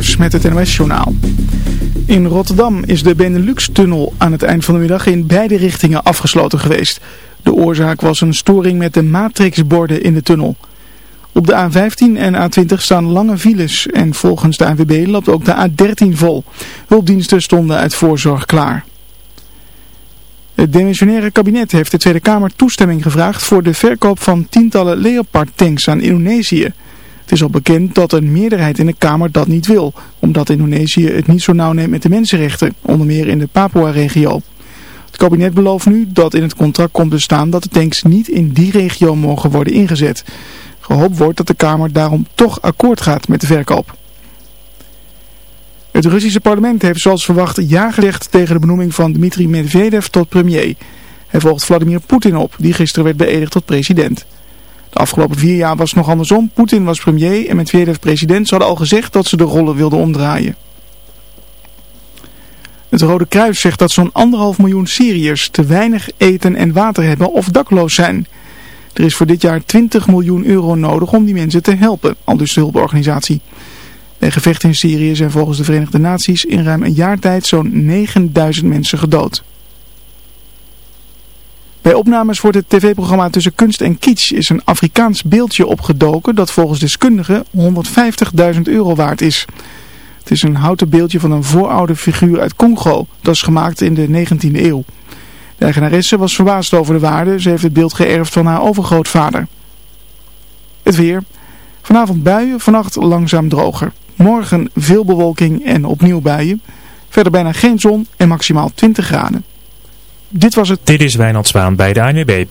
Met het NOS-journaal. In Rotterdam is de Benelux-tunnel aan het eind van de middag in beide richtingen afgesloten geweest. De oorzaak was een storing met de matrixborden in de tunnel. Op de A15 en A20 staan lange files en volgens de ANWB loopt ook de A13 vol. Hulpdiensten stonden uit voorzorg klaar. Het demissionaire kabinet heeft de Tweede Kamer toestemming gevraagd voor de verkoop van tientallen Leopard-tanks aan Indonesië. Het is al bekend dat een meerderheid in de Kamer dat niet wil, omdat Indonesië het niet zo nauw neemt met de mensenrechten, onder meer in de Papua-regio. Het kabinet belooft nu dat in het contract komt te staan dat de tanks niet in die regio mogen worden ingezet. Gehoopt wordt dat de Kamer daarom toch akkoord gaat met de verkoop. Het Russische parlement heeft zoals verwacht ja gezegd tegen de benoeming van Dmitri Medvedev tot premier. Hij volgt Vladimir Poetin op, die gisteren werd beëdigd tot president. De afgelopen vier jaar was het nog andersom. Poetin was premier en Medvedev president. Ze hadden al gezegd dat ze de rollen wilden omdraaien. Het Rode Kruis zegt dat zo'n anderhalf miljoen Syriërs te weinig eten en water hebben of dakloos zijn. Er is voor dit jaar 20 miljoen euro nodig om die mensen te helpen, al dus de hulporganisatie. Bij gevechten in Syrië zijn volgens de Verenigde Naties in ruim een jaar tijd zo'n 9000 mensen gedood. Bij opnames voor het tv-programma Tussen Kunst en Kitsch is een Afrikaans beeldje opgedoken dat volgens deskundigen 150.000 euro waard is. Het is een houten beeldje van een vooroude figuur uit Congo. Dat is gemaakt in de 19e eeuw. De eigenaresse was verbaasd over de waarde. Ze heeft het beeld geërfd van haar overgrootvader. Het weer. Vanavond buien, vannacht langzaam droger. Morgen veel bewolking en opnieuw buien. Verder bijna geen zon en maximaal 20 graden. Dit was het. Dit is Wijnand Zwaan bij de ANWB.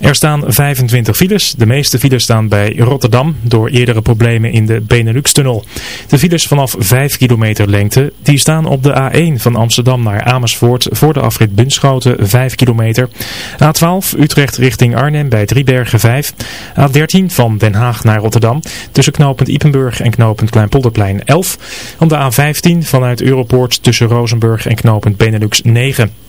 Er staan 25 files. De meeste files staan bij Rotterdam door eerdere problemen in de Benelux-tunnel. De files vanaf 5 kilometer lengte die staan op de A1 van Amsterdam naar Amersfoort voor de afrit Bunschoten 5 kilometer. A12 Utrecht richting Arnhem bij Driebergen 5. A13 van Den Haag naar Rotterdam tussen knooppunt Ipenburg en knooppunt Kleinpolderplein 11. Om de A15 vanuit Europoort tussen Rozenburg en knooppunt Benelux 9.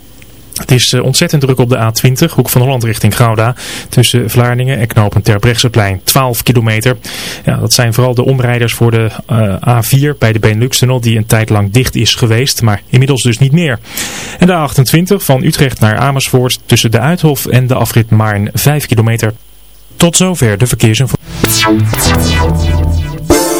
Het is eh, ontzettend druk op de A20, hoek van Holland richting Gouda. Tussen Vlaardingen en knopen Terbrechtseplein. 12 kilometer. Ja, dat zijn vooral de omrijders voor de uh, A4 bij de Benelux-tunnel die een tijd lang dicht is geweest. Maar inmiddels dus niet meer. En de A28 van Utrecht naar Amersfoort tussen de Uithof en de afrit Maarn. 5 kilometer. Tot zover de verkeersinformatie.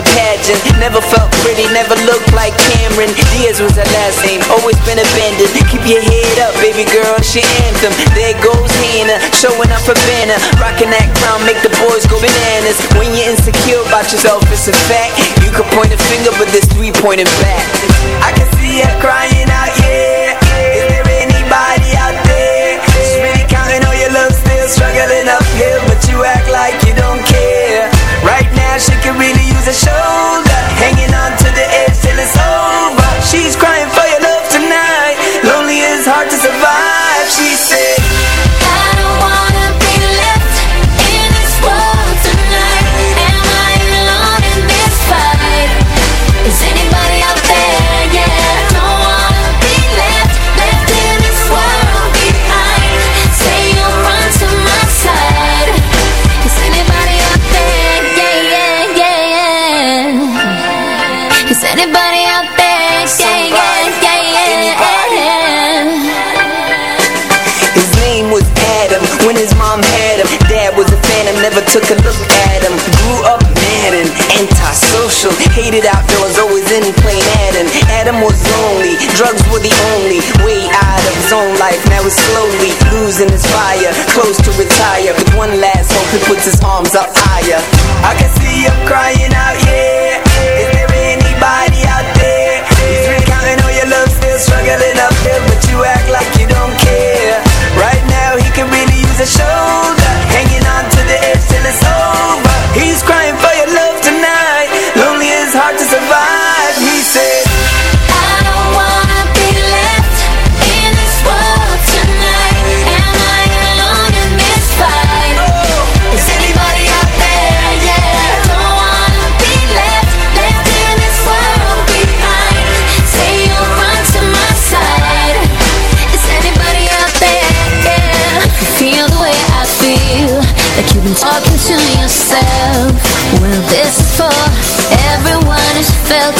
Never pageant, never felt pretty, never looked like Cameron. Diaz was her last name, always been abandoned. Keep your head up, baby girl, she anthem. There goes Hannah, showing up for banner. Rocking that crown, make the boys go bananas. When you're insecure about yourself, it's a fact. You can point a finger, but there's three pointing back. I can see her crying out, yeah. Is there anybody out there? She's really counting on your love, still struggling uphill But you act like you she can really use a shoulder. Hanging on to the edge till it's over took a look at him Grew up mad and antisocial Hated outdoors Always in plain Adam. Adam was lonely Drugs were the only way out of his own life. Now he's slowly losing his fire Close to retire. With one last hope He puts his arms up higher. I can see him crying out Yeah Is there anybody out there? He's been counting on your love Still struggling uphill felt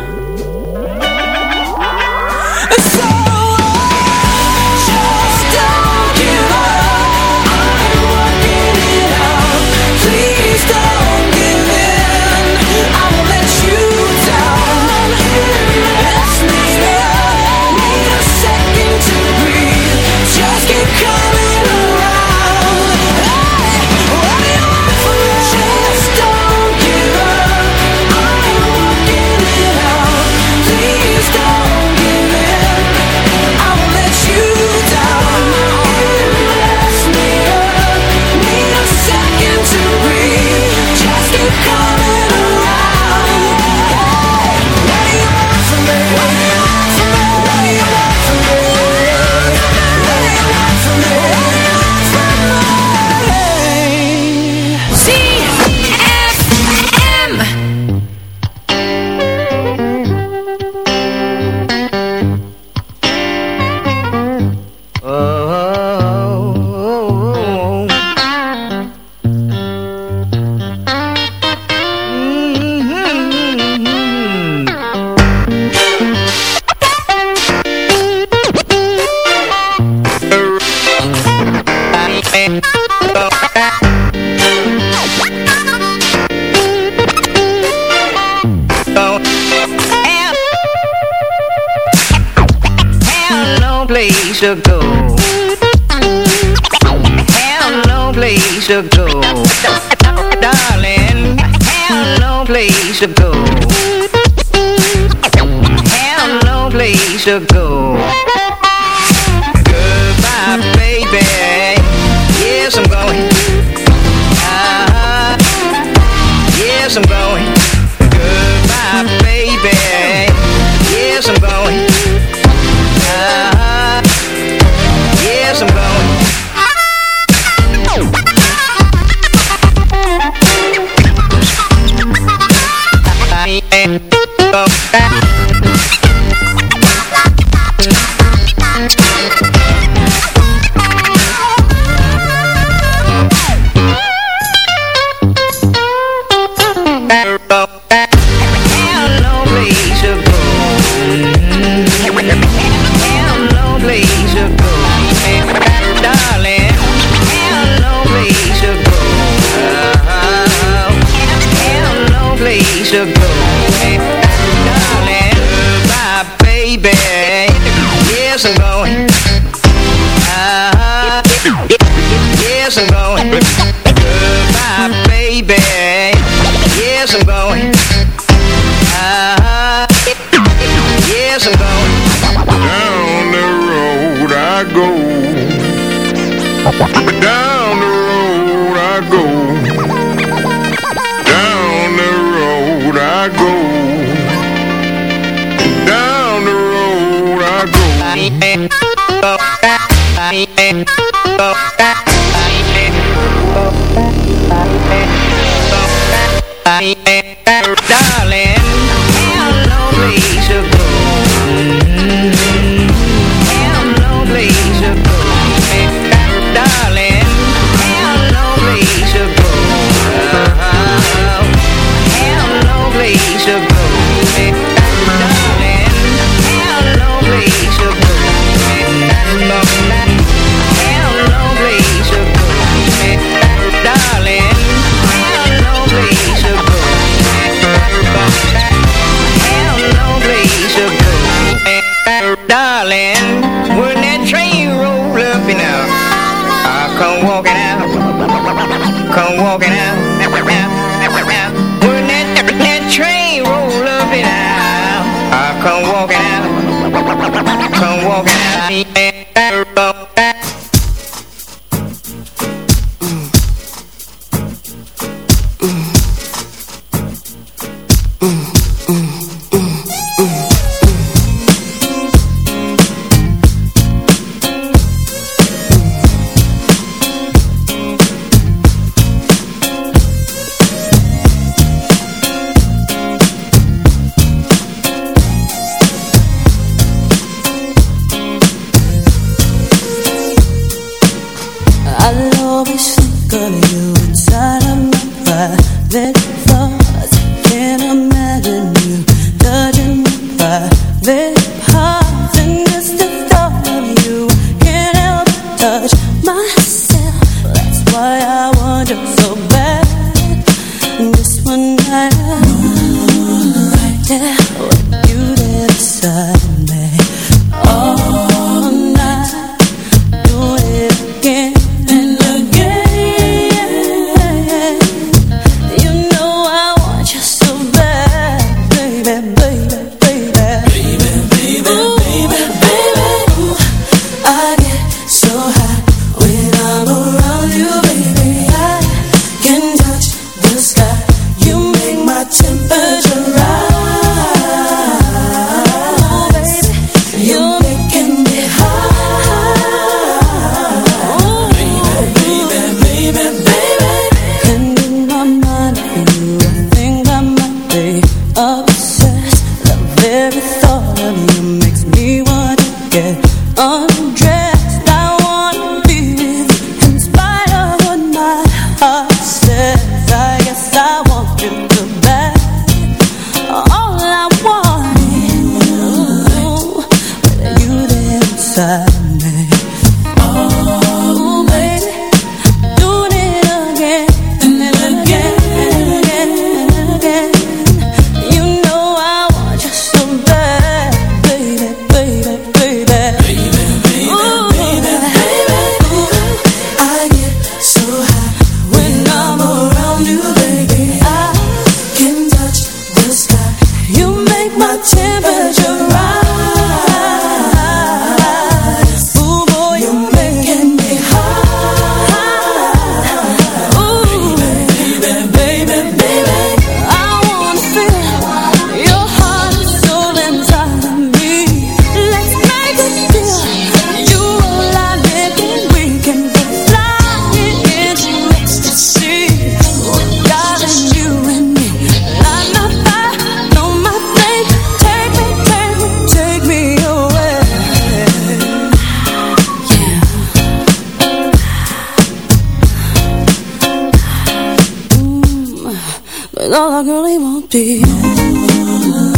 No, all I really won't be.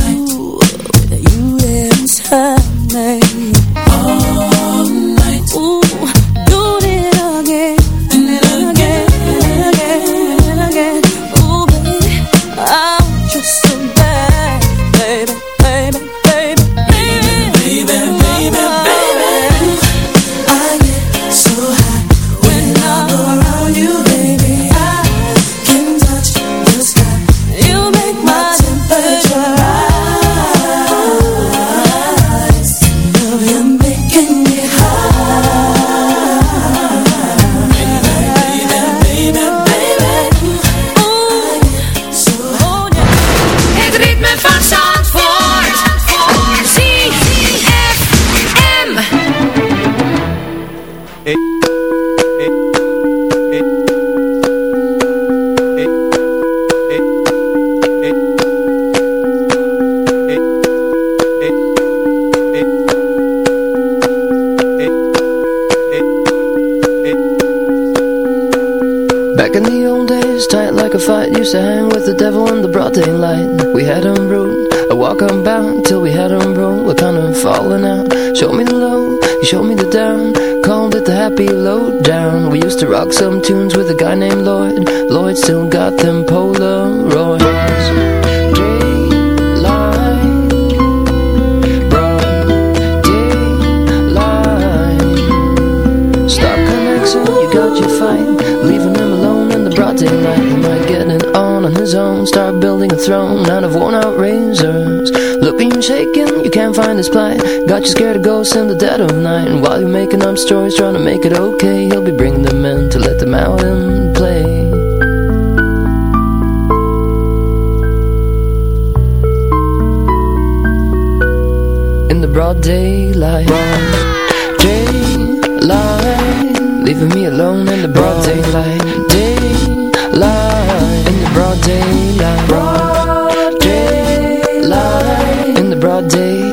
Of ghosts in the dead of night. And while you're making up stories trying to make it okay He'll be bringing them in to let them out and play. In the broad daylight. Broad daylight. Leaving me alone in the broad daylight. Daylight. In the broad daylight. Broad daylight. In the broad daylight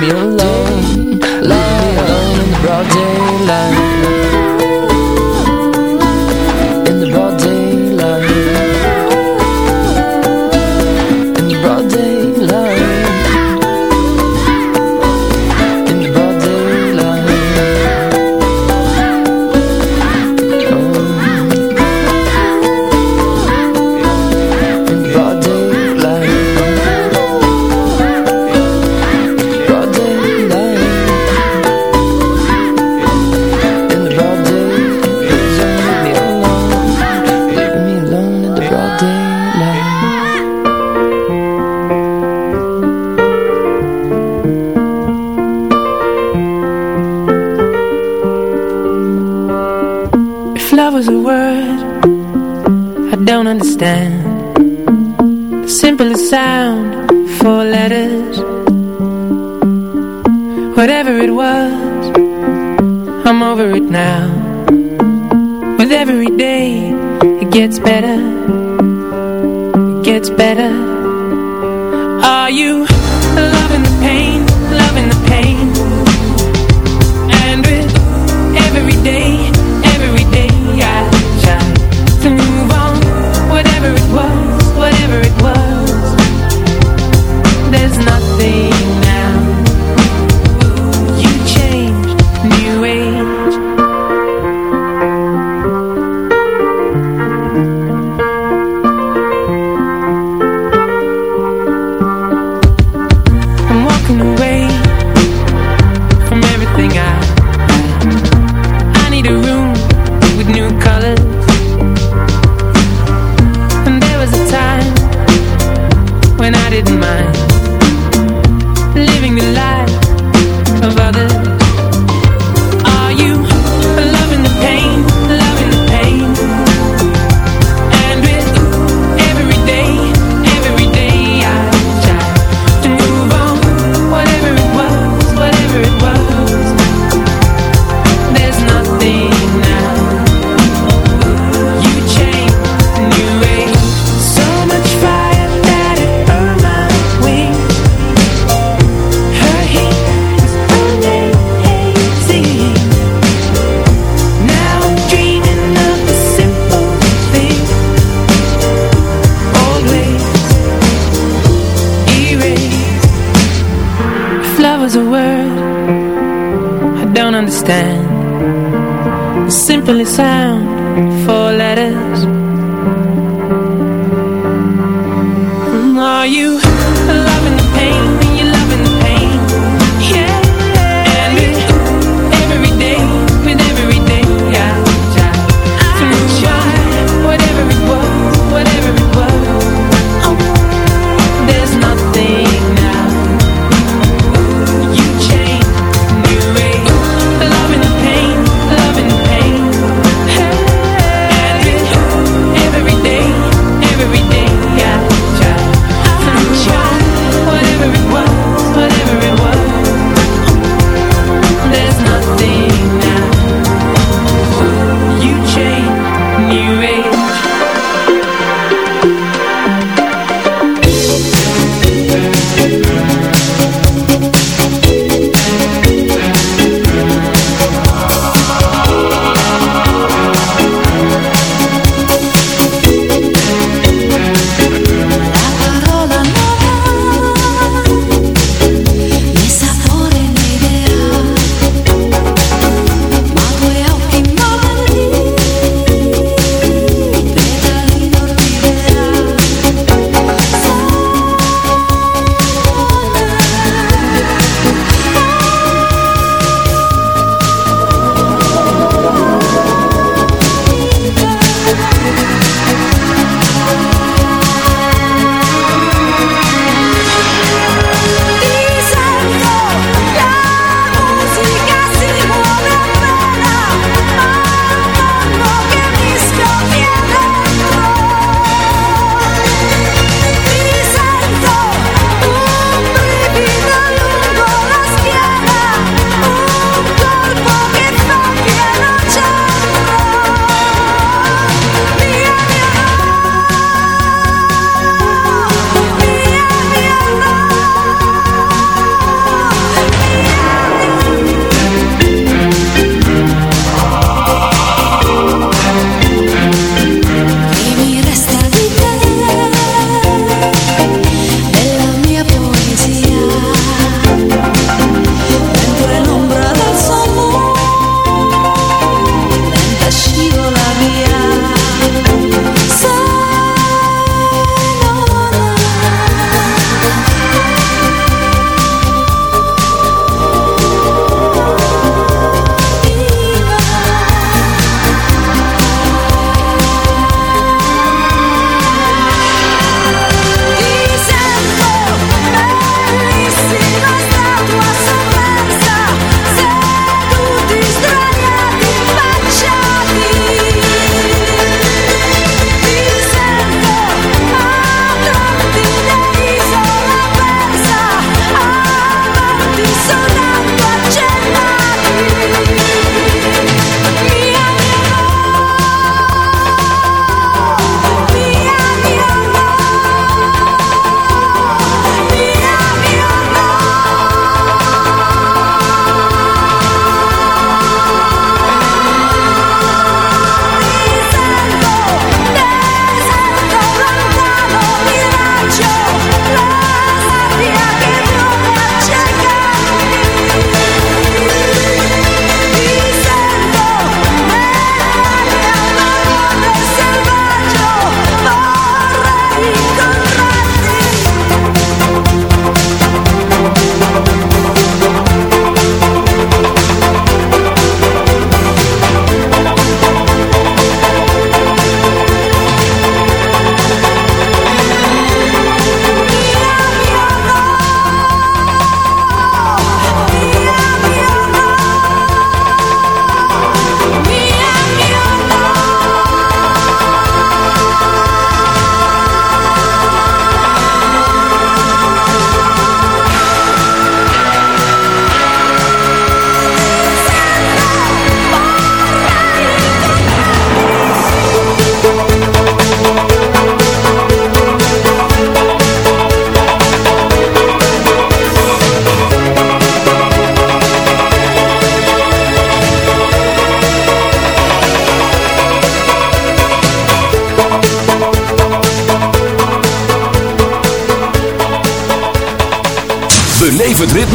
明了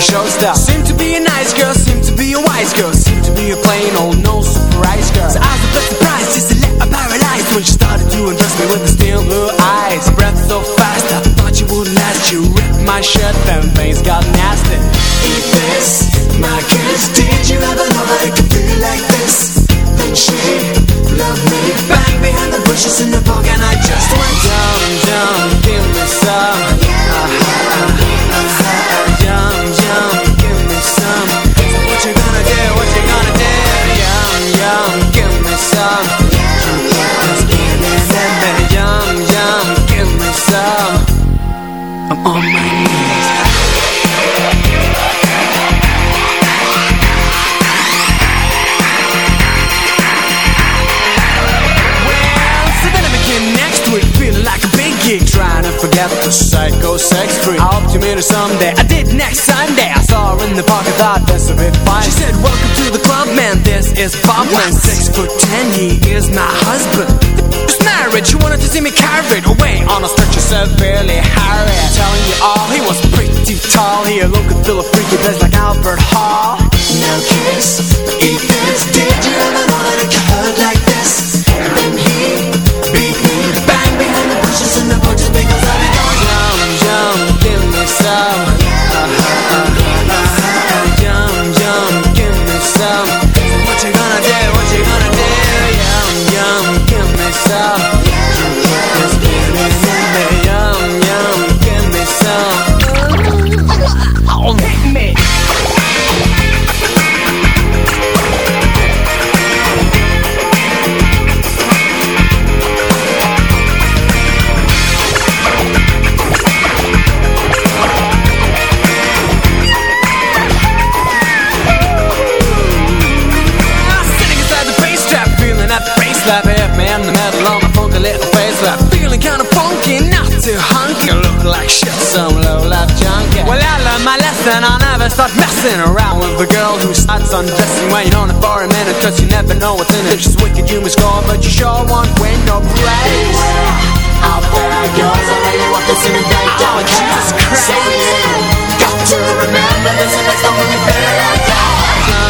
showstopper. Messing around with a girl who starts undressing Waiting on it for a minute cause you never know what's in it. She's wicked, you must call, but you sure won't win no place. Beware, I'll wear yours, I really want this in the day Oh, Jesus Christ. Got to remember this, and that's the only thing I got uh,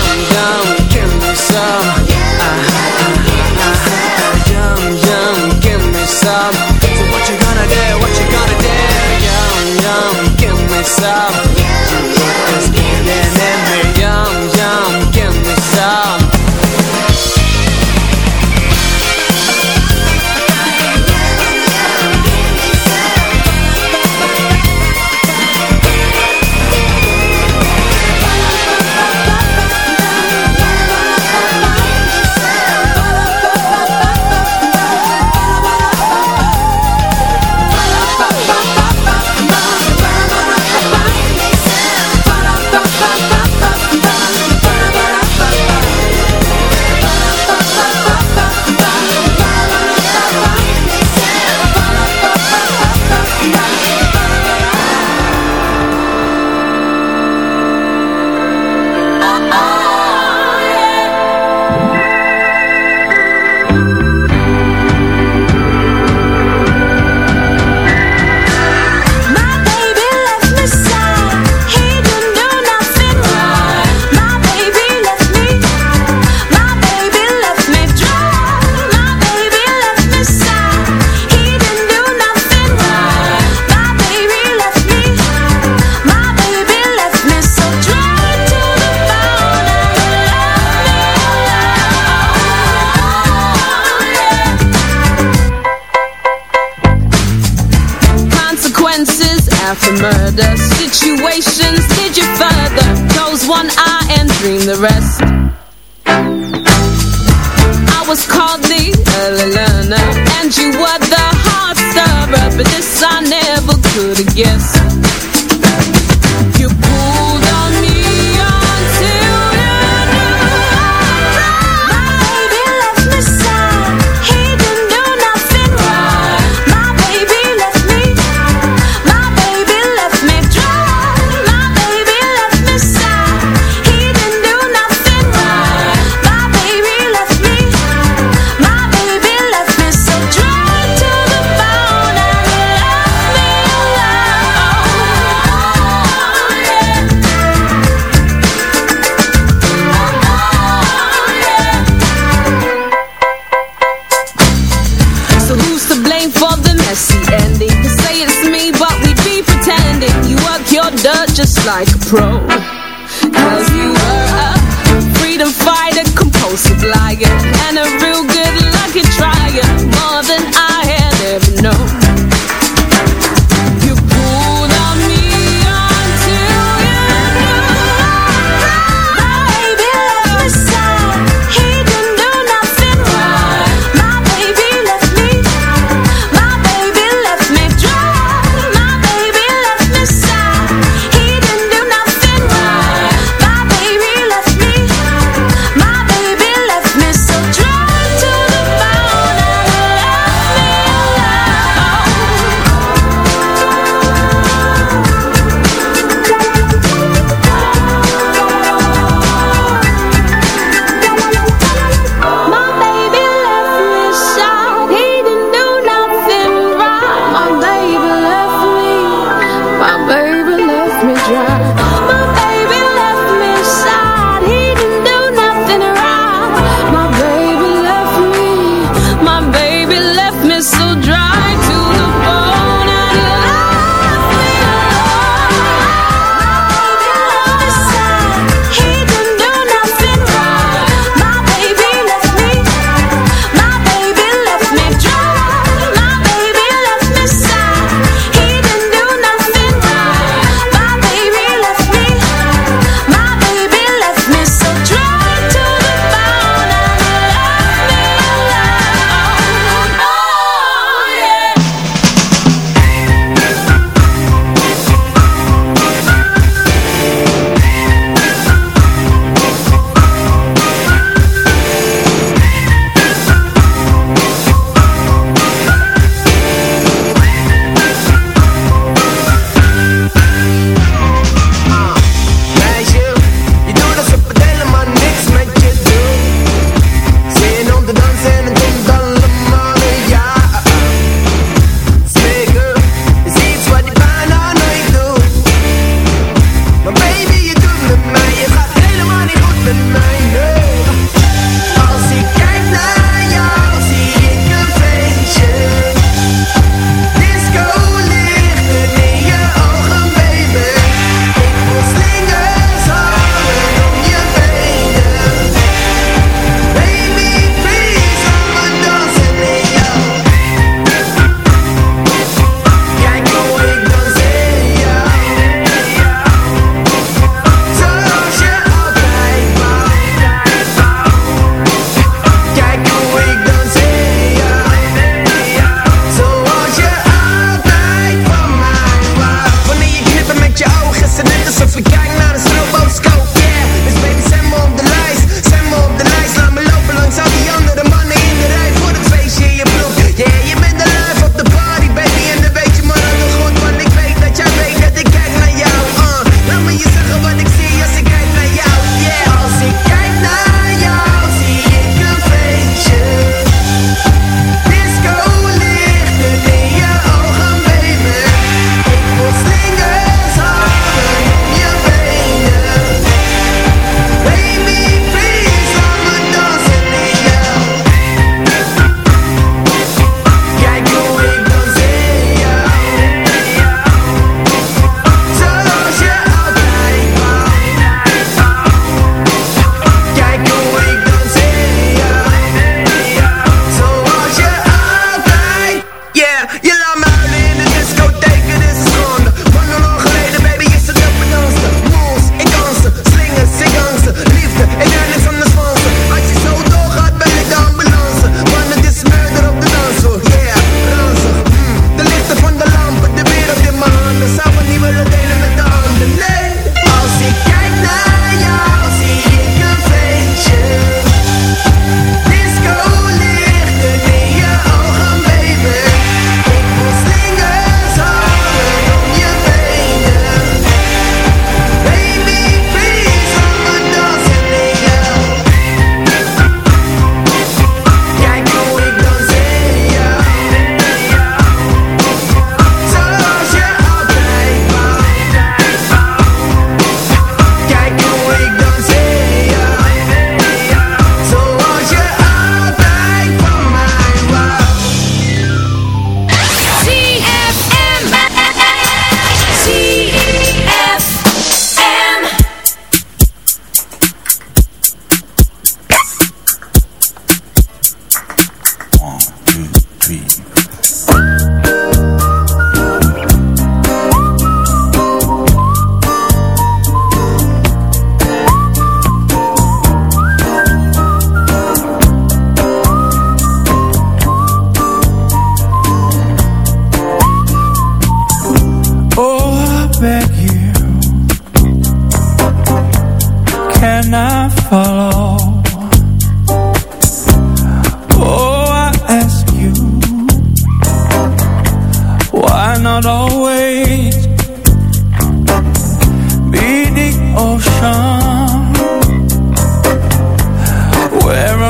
could again.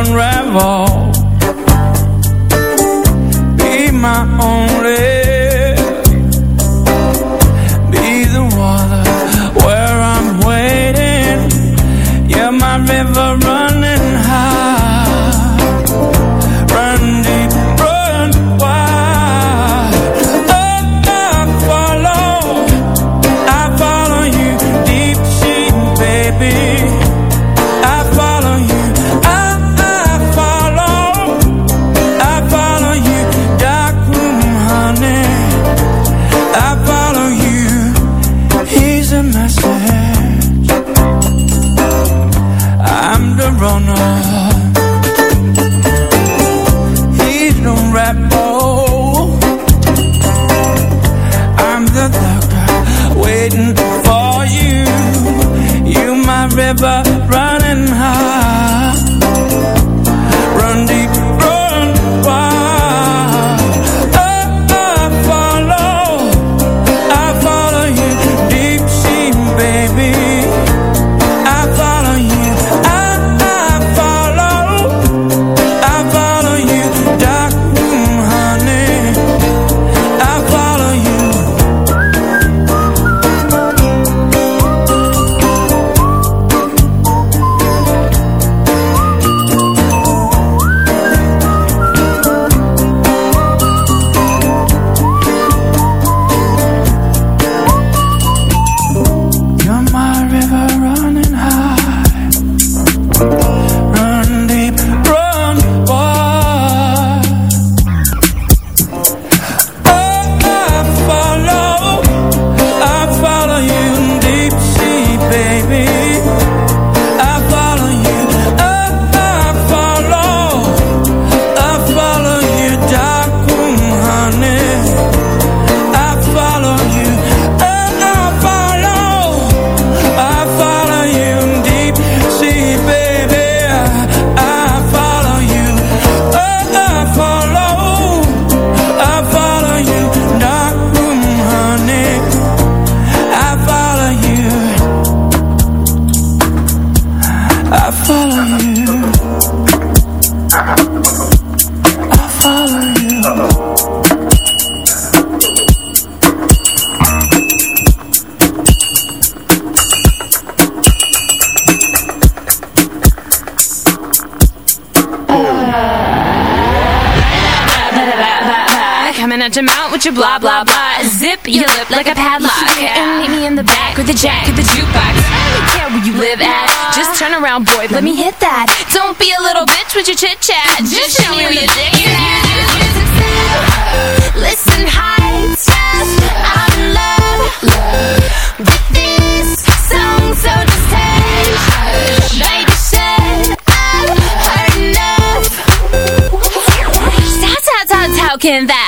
Unravel? Be my only, Around, boy. Let me hit that. Don't be a little bitch with your chit chat. Just show me where your dick is. Listen, high stuff. I'm in love with this song, so just take. Baby, shut up. Heard enough. Stop, stop, stop talking that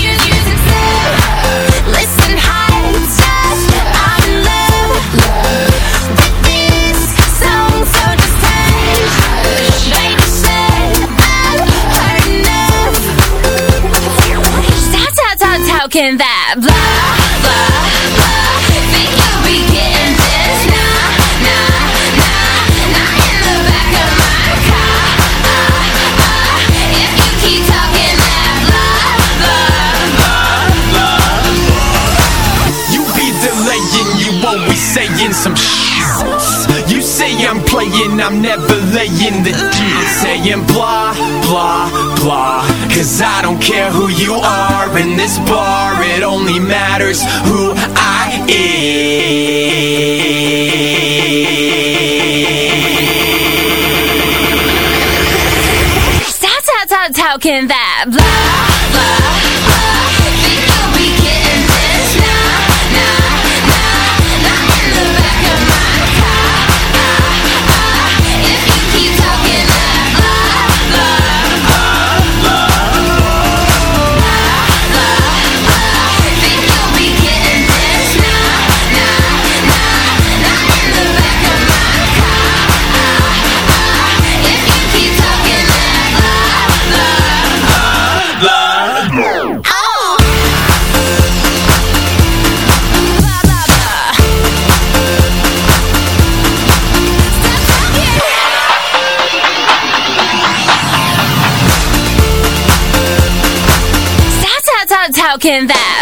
talking that blah, blah, blah. Think you'll be getting this? Nah, nah, nah, nah. In the back of my car. Ah, ah. If you keep talking that blah, blah, blah, blah. You be delaying, you always saying some shit. You say I'm playing, I'm never laying the deal. Saying blah, blah, blah. Cause I don't care who you are in this bar, it only matters who I am. Stop, stop, stop talking that blah, blah. talking that.